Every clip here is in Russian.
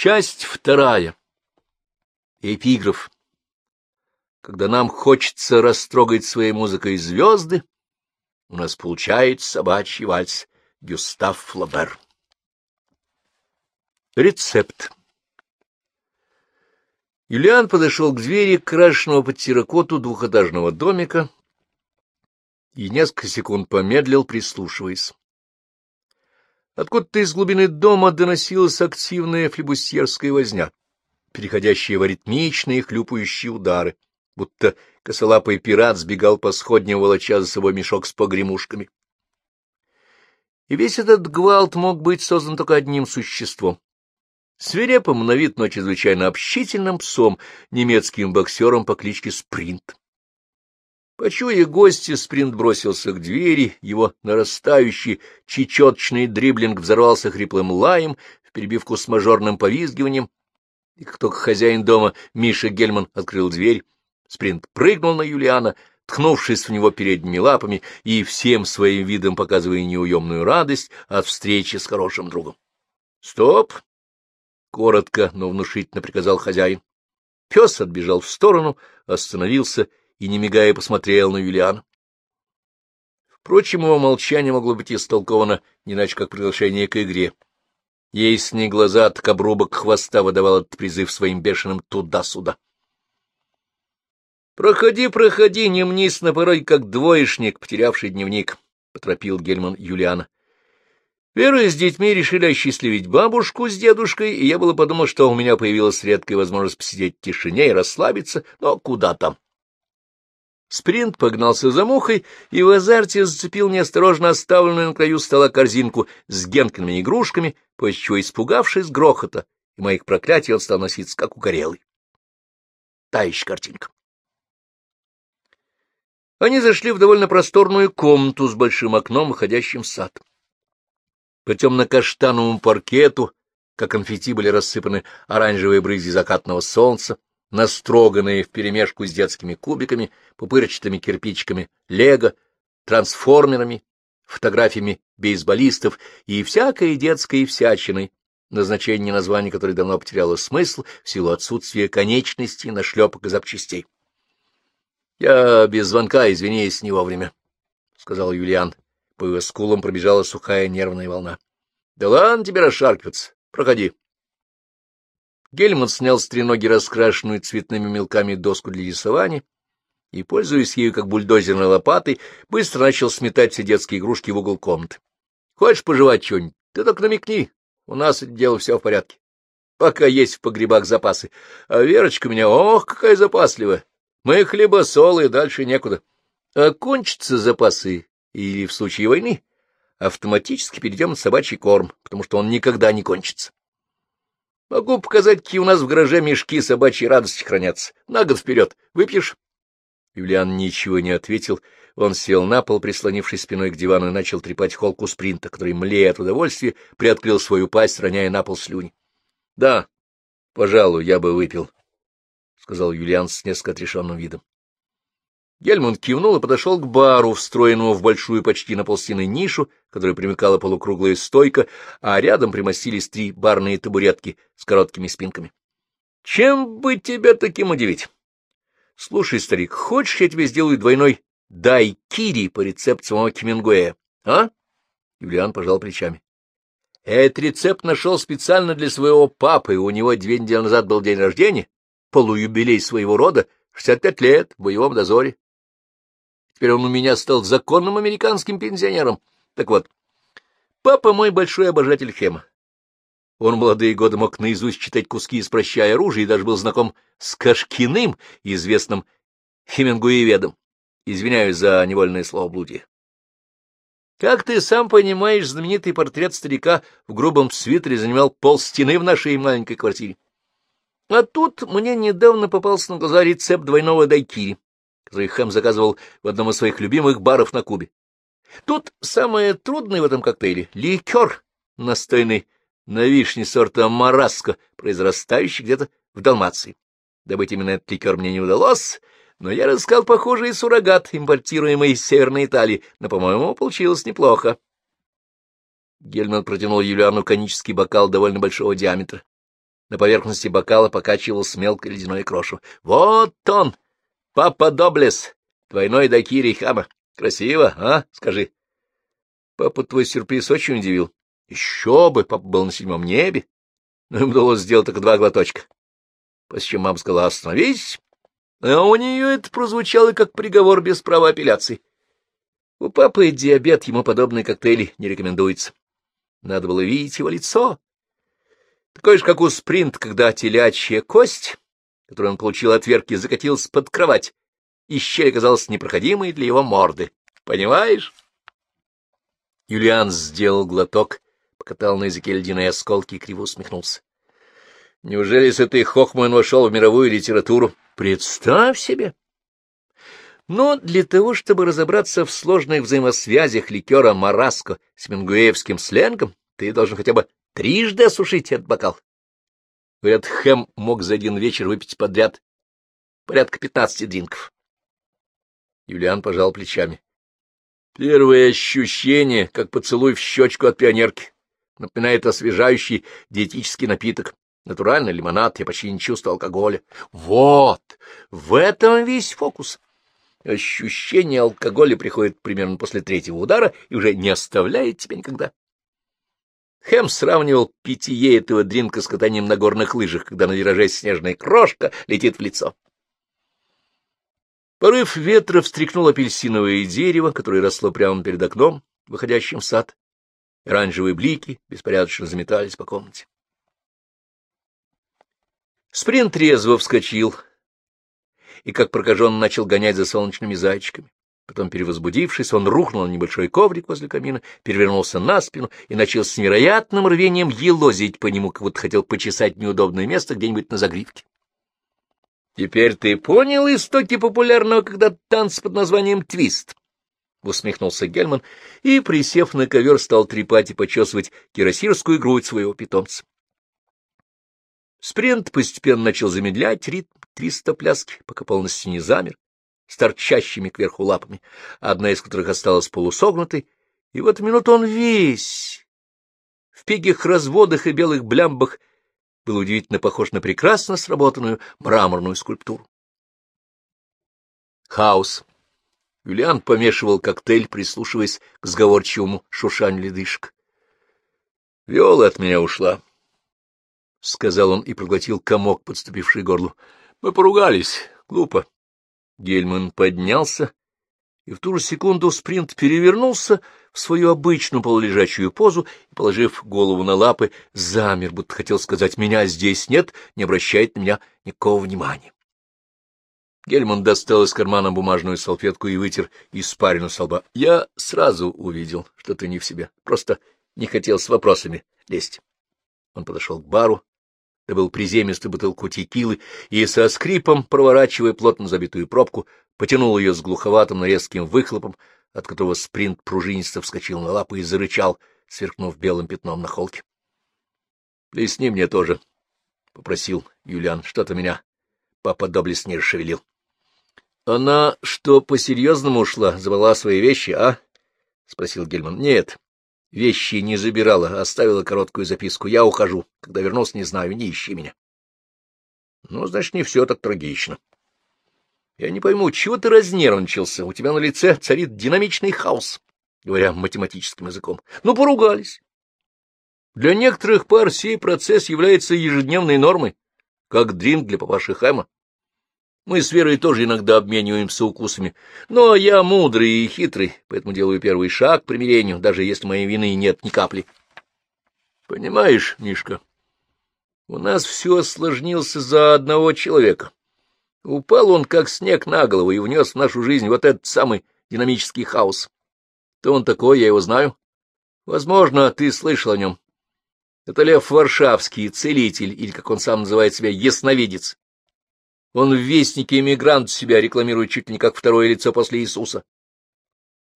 Часть вторая. Эпиграф. Когда нам хочется растрогать своей музыкой звезды, у нас получается собачий вальс Гюстав Флобер. Рецепт. Юлиан подошел к двери крашеного под терракоту двухэтажного домика и несколько секунд помедлил, прислушиваясь. Откуда-то из глубины дома доносилась активная флебусьерская возня, переходящая в ритмичные хлюпающие удары, будто косолапый пират сбегал по сходням, волоча за собой мешок с погремушками. И весь этот гвалт мог быть создан только одним существом. Свирепым на вид, но чрезвычайно общительным псом, немецким боксером по кличке Спринт. Почуя гости, спринт бросился к двери, его нарастающий чечеточный дриблинг взорвался хриплым лаем в перебивку с мажорным повизгиванием, и как только хозяин дома Миша Гельман открыл дверь, спринт прыгнул на Юлиана, ткнувшись в него передними лапами и всем своим видом показывая неуемную радость от встречи с хорошим другом. — Стоп! — коротко, но внушительно приказал хозяин. Пес отбежал в сторону, остановился и, не мигая, посмотрел на Юлиана. Впрочем, его молчание могло быть истолковано не иначе, как приглашение к игре. Если не глаза, так обрубок хвоста выдавал этот призыв своим бешеным туда-сюда. — Проходи, проходи, не мнись на пороге, как двоечник, потерявший дневник, — поторопил Гельман Юлиана. Вера с детьми решили осчастливить бабушку с дедушкой, и я было подумал, что у меня появилась редкая возможность посидеть в тишине и расслабиться, но куда там. Спринт погнался за мухой и в азарте зацепил неосторожно оставленную на краю стола корзинку с генкиными игрушками, после чего, испугавшись грохота и моих проклятий, он стал носиться, как угорелый. Та еще картинка. Они зашли в довольно просторную комнату с большим окном, выходящим в сад. По темно-каштановому паркету, как конфетти, были рассыпаны оранжевые брызги закатного солнца, настроганные вперемешку с детскими кубиками, пупырчатыми кирпичиками, лего, трансформерами, фотографиями бейсболистов и всякой детской всячиной, назначение названий которой давно потеряло смысл в силу отсутствия конечностей, нашлепок и запчастей. — Я без звонка, извиняюсь, не вовремя, — сказал Юлиан. По его скулам пробежала сухая нервная волна. — Да ладно тебе расшаркиваться. Проходи. Гельман снял с треноги раскрашенную цветными мелками доску для рисования и, пользуясь ею как бульдозерной лопатой, быстро начал сметать все детские игрушки в угол комнаты. — Хочешь пожевать что-нибудь? Ты только намекни. У нас дело все в порядке. Пока есть в погребах запасы. А Верочка меня, ох, какая запасливая. Мы хлебосолы, и дальше некуда. А кончатся запасы, или в случае войны, автоматически перейдем на собачий корм, потому что он никогда не кончится. Могу показать, какие у нас в гараже мешки собачьей радости хранятся. На год вперед. Выпьешь? Юлиан ничего не ответил. Он сел на пол, прислонившись спиной к дивану, и начал трепать холку спринта, который, млея от удовольствия, приоткрыл свою пасть, роняя на пол слюни. — Да, пожалуй, я бы выпил, — сказал Юлиан с несколько отрешенным видом. Гельман кивнул и подошел к бару, встроенному в большую почти на полстены нишу, которая примыкала полукруглая стойка, а рядом примостились три барные табуретки с короткими спинками. — Чем бы тебя таким удивить? — Слушай, старик, хочешь, я тебе сделаю двойной дайкири по рецепту самого Кемингуэя, а? Юлиан пожал плечами. — Этот рецепт нашел специально для своего папы, у него две недели назад был день рождения, полуюбилей своего рода, шестьдесят пять лет, в боевом дозоре. Теперь он у меня стал законным американским пенсионером. Так вот, папа мой большой обожатель Хема. Он молодые годы мог наизусть читать куски из «Прощай оружие» и даже был знаком с Кашкиным, известным Хемингуэведом. Извиняюсь за невольное словоблудие. Как ты сам понимаешь, знаменитый портрет старика в грубом свитере занимал пол стены в нашей маленькой квартире. А тут мне недавно попался на глаза рецепт двойного дайкири который Хэм заказывал в одном из своих любимых баров на Кубе. Тут самое трудное в этом коктейле — ликер, настойный на вишне сорта мараско, произрастающий где-то в Далмации. Добыть именно этот ликер мне не удалось, но я разыскал похожий суррогат, импортируемый из Северной Италии, но, по-моему, получилось неплохо. Гельман протянул Юлиану конический бокал довольно большого диаметра. На поверхности бокала покачивался мелкое ледяное крошево. — Вот он! Папа Доблес! Двойной дакири хама! Красиво, а? Скажи. Папа твой сюрприз очень удивил. Еще бы, папа был на седьмом небе. Но им удалось сделать только два глоточка. После чего мама сказала «Остановись!» А у нее это прозвучало как приговор без права апелляции. У папы диабет, ему подобные коктейли не рекомендуется. Надо было видеть его лицо. Такое же, как у спринт, когда телячья кость, которую он получил от верки, закатилась под кровать, и щель оказалась непроходимой для его морды. Понимаешь? Юлиан сделал глоток, покатал на языке ледяные осколки и криво усмехнулся. Неужели с этой хохмой он вошел в мировую литературу? Представь себе! Но для того, чтобы разобраться в сложных взаимосвязях ликера Мараско с мингуевским сленгом, ты должен хотя бы трижды осушить этот бокал. Говорят, Хэм мог за один вечер выпить подряд порядка пятнадцати дринков. Юлиан пожал плечами. Первое ощущение, как поцелуй в щечку от пионерки. Напоминает освежающий диетический напиток. Натуральный лимонад, я почти не чувствую алкоголя. Вот! В этом весь фокус. Ощущение алкоголя приходит примерно после третьего удара и уже не оставляет тебя никогда. Хэм сравнивал питье этого дринка с катанием на горных лыжах, когда на вираже снежная крошка летит в лицо. Порыв ветра встряхнул апельсиновое дерево, которое росло прямо перед окном, выходящим в сад. Оранжевые блики беспорядочно заметались по комнате. Спринт резво вскочил и, как прокажен, начал гонять за солнечными зайчиками. Потом, перевозбудившись, он рухнул на небольшой коврик возле камина, перевернулся на спину и начал с невероятным рвением елозить по нему, как будто хотел почесать неудобное место где-нибудь на загривке. Теперь ты понял истоки популярного когда танца под названием «Твист»? — усмехнулся Гельман и, присев на ковер, стал трепать и почесывать кирасирскую грудь своего питомца. Спринт постепенно начал замедлять ритм твиста пляски, пока полностью не замер, с торчащими кверху лапами, одна из которых осталась полусогнутой, и в эту минуту он весь, в пегих разводах и белых блямбах, был удивительно похож на прекрасно сработанную мраморную скульптуру. Хаос. Юлиан помешивал коктейль, прислушиваясь к сговорчивому шуршанию ледышек. Виола от меня ушла. — сказал он и проглотил комок, подступивший к горлу. — Мы поругались. Глупо. Гельман поднялся, и в ту же секунду спринт перевернулся в свою обычную полулежачую позу и, положив голову на лапы, замер, будто хотел сказать «меня здесь нет, не обращает на меня никакого внимания». Гельман достал из кармана бумажную салфетку и вытер испарину со лба. Я сразу увидел, что ты не в себе, просто не хотел с вопросами лезть. Он подошел к бару, добыл приземистую бутылку текилы и со скрипом, проворачивая плотно забитую пробку, потянул ее с глуховатым, но резким выхлопом, от которого спринт пружинисто вскочил на лапы и зарычал, сверкнув белым пятном на холке. — Плесни мне тоже, — попросил Юлиан. — Что-то меня папа Доблес не расшевелил. — Она что, по-серьезному ушла, забрала свои вещи, а? — спросил Гельман. — Нет, Вещи не забирала, оставила короткую записку. Я ухожу. Когда вернусь, не знаю, не ищи меня. Ну, значит, не все так трагично. Я не пойму, чего ты разнервничался? У тебя на лице царит динамичный хаос, говоря математическим языком. Ну, поругались. Для некоторых пар сей процесс является ежедневной нормой, как дринг для папаши Хайма. Мы с Верой тоже иногда обмениваемся укусами, но я мудрый и хитрый, поэтому делаю первый шаг к примирению, даже если моей вины нет ни капли. Понимаешь, Мишка, у нас все осложнился за одного человека. Упал он, как снег на голову, и внес в нашу жизнь вот этот самый динамический хаос. Кто он такой, я его знаю. Возможно, ты слышал о нем. Это Лев Варшавский, целитель, или, как он сам называет себя, ясновидец. Он в вестнике иммигрант себя рекламирует чуть ли не как второе лицо после Иисуса.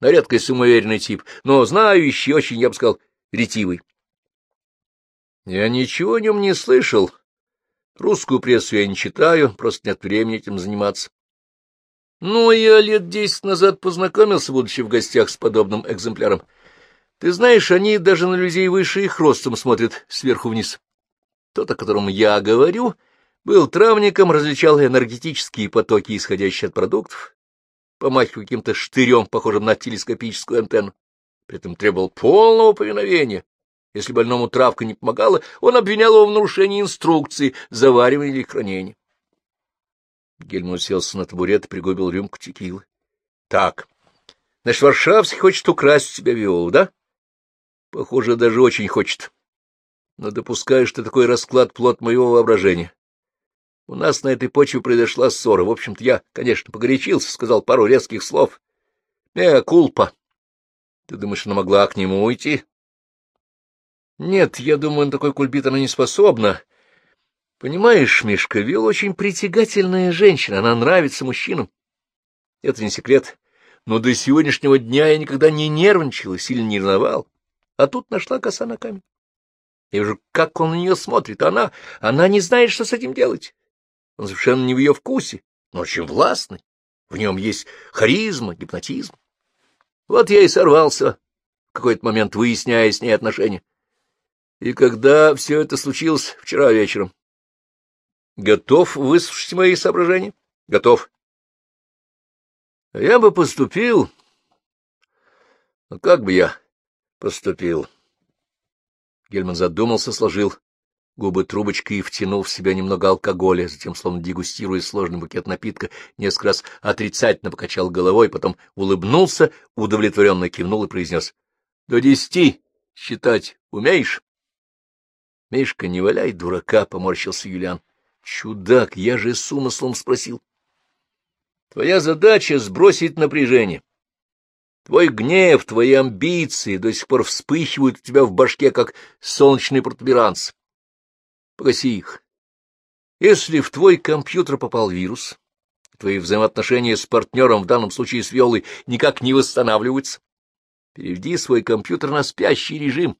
На редкость самоуверенный тип, но знающий, очень, я бы сказал, ретивый. Я ничего о нем не слышал. Русскую прессу я не читаю, просто нет времени этим заниматься. Ну, я лет десять назад познакомился, будучи в гостях с подобным экземпляром. Ты знаешь, они даже на людей выше их ростом смотрят сверху вниз. Тот, о котором я говорю, был травником, различал энергетические потоки, исходящие от продуктов, помахивая каким-то штырем, похожим на телескопическую антенну. При этом требовал полного повиновения. Если больному травка не помогала, он обвинял его в нарушении инструкции, заваривания или хранения. Гельман уселся на табурет и пригубил рюмку текилы. — Так, значит, Варшавский хочет украсть у тебя виолу, да? — Похоже, даже очень хочет. Но допускаю, что такой расклад — плод моего воображения. У нас на этой почве произошла ссора. В общем-то, я, конечно, погорячился, сказал пару резких слов. Э, кулпа. Ты думаешь, она могла к нему уйти? Нет, я думаю, на такой кульбит она не способна. Понимаешь, Мишка, Вил очень притягательная женщина, она нравится мужчинам. Это не секрет. Но до сегодняшнего дня я никогда не нервничал и сильно не ревновал. А тут нашла коса на камень. Я вижу, как он на нее смотрит. Она, она не знает, что с этим делать. Он совершенно не в ее вкусе, но очень властный. В нем есть харизма, гипнотизм. Вот я и сорвался, в какой-то момент выясняя с ней отношения. И когда все это случилось вчера вечером. Готов выслушать мои соображения? Готов. Я бы поступил... Ну, как бы я поступил? Гельман задумался, сложил губы трубочкой и втянул в себя немного алкоголя, затем, словно дегустируя сложный букет напитка, несколько раз отрицательно покачал головой, потом улыбнулся, удовлетворенно кивнул и произнес. — До десяти считать умеешь? — Мишка, не валяй дурака, — поморщился Юлиан. — Чудак, я же с умыслом спросил. — Твоя задача — сбросить напряжение. Твой гнев, твои амбиции до сих пор вспыхивают у тебя в башке, как солнечный протуберанц. Погаси их. Если в твой компьютер попал вирус, твои взаимоотношения с партнером, в данном случае с Виолой, никак не восстанавливаются, переведи свой компьютер на спящий режим.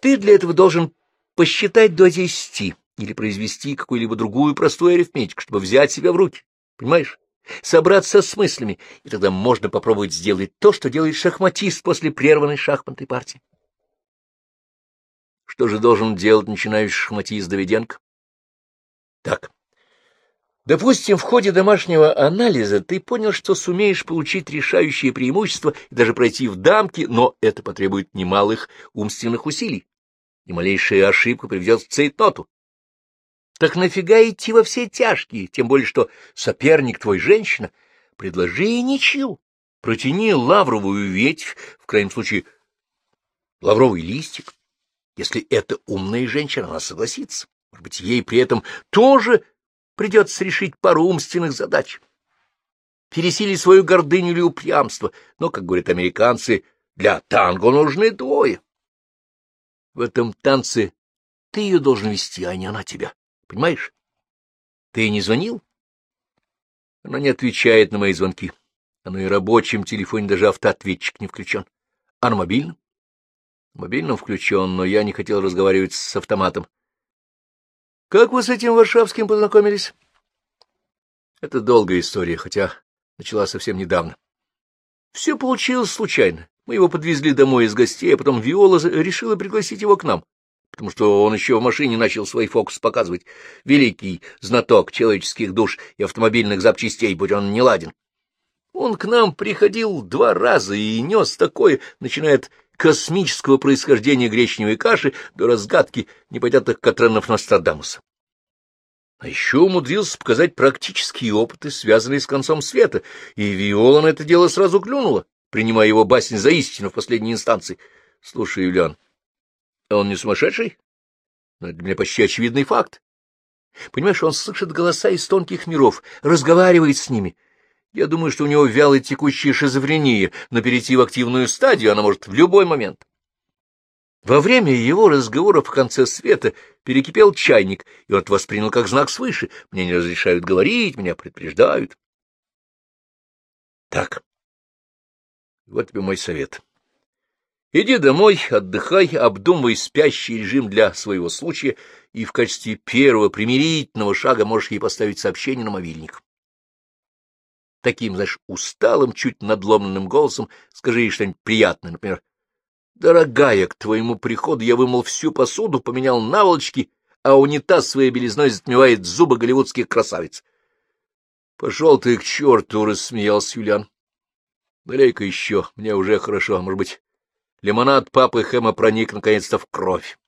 Ты для этого должен посчитать до десяти или произвести какую-либо другую простую арифметику, чтобы взять себя в руки. Понимаешь? Собраться с мыслями, и тогда можно попробовать сделать то, что делает шахматист после прерванной шахматной партии. Что же должен делать начинающий шахматист Давиденко? Так. Допустим, в ходе домашнего анализа ты понял, что сумеешь получить решающее преимущество и даже пройти в дамки, но это потребует немалых умственных усилий. И малейшая ошибка приведет к цейтноту. Так нафига идти во все тяжкие, тем более что соперник твой женщина? Предложи ничью, протяни лавровую ветвь, в крайнем случае лавровый листик. Если это умная женщина, она согласится. Может быть, ей при этом тоже придется решить пару умственных задач. Пересилить свою гордыню или упрямство. Но, как говорят американцы, для танго нужны двое. В этом танце ты ее должен вести, а не она тебя. Понимаешь? Ты ей не звонил? Она не отвечает на мои звонки. А на и рабочем телефоне даже автоответчик не включен. А на мобильном? Мобильном включен, но я не хотел разговаривать с автоматом. — Как вы с этим Варшавским познакомились? — Это долгая история, хотя начала совсем недавно. Все получилось случайно. Мы его подвезли домой из гостей, а потом Виола решила пригласить его к нам, потому что он еще в машине начал свой фокус показывать. Великий знаток человеческих душ и автомобильных запчастей, будь он не ладен. Он к нам приходил два раза и нес такое, начинает космического происхождения гречневой каши до разгадки непонятных Катренов Нострадамуса. А еще умудрился показать практические опыты, связанные с концом света, и Виола на это дело сразу клюнула, принимая его басень за истину в последней инстанции. Слушай, Юлиан, а он не сумасшедший? Но ну, это для меня почти очевидный факт. Понимаешь, он слышит голоса из тонких миров, разговаривает с ними — я думаю, что у него вялая текущая шизофрения, но перейти в активную стадию она может в любой момент. Во время его разговоров в конце света перекипел чайник, и он воспринял как знак свыше. Мне не разрешают говорить, меня предупреждают. Так, вот тебе мой совет. Иди домой, отдыхай, обдумывай спящий режим для своего случая, и в качестве первого примирительного шага можешь ей поставить сообщение на мобильник таким, знаешь, усталым, чуть надломленным голосом, скажи ей что-нибудь приятное, например, Дорогая, к твоему приходу я вымыл всю посуду, поменял наволочки, а унитаз своей белизной затмевает зубы голливудских красавиц. — Пошел ты к черту, — рассмеялся Юлиан. — Налей-ка еще, мне уже хорошо, может быть, лимонад папы Хэма проник наконец-то в кровь.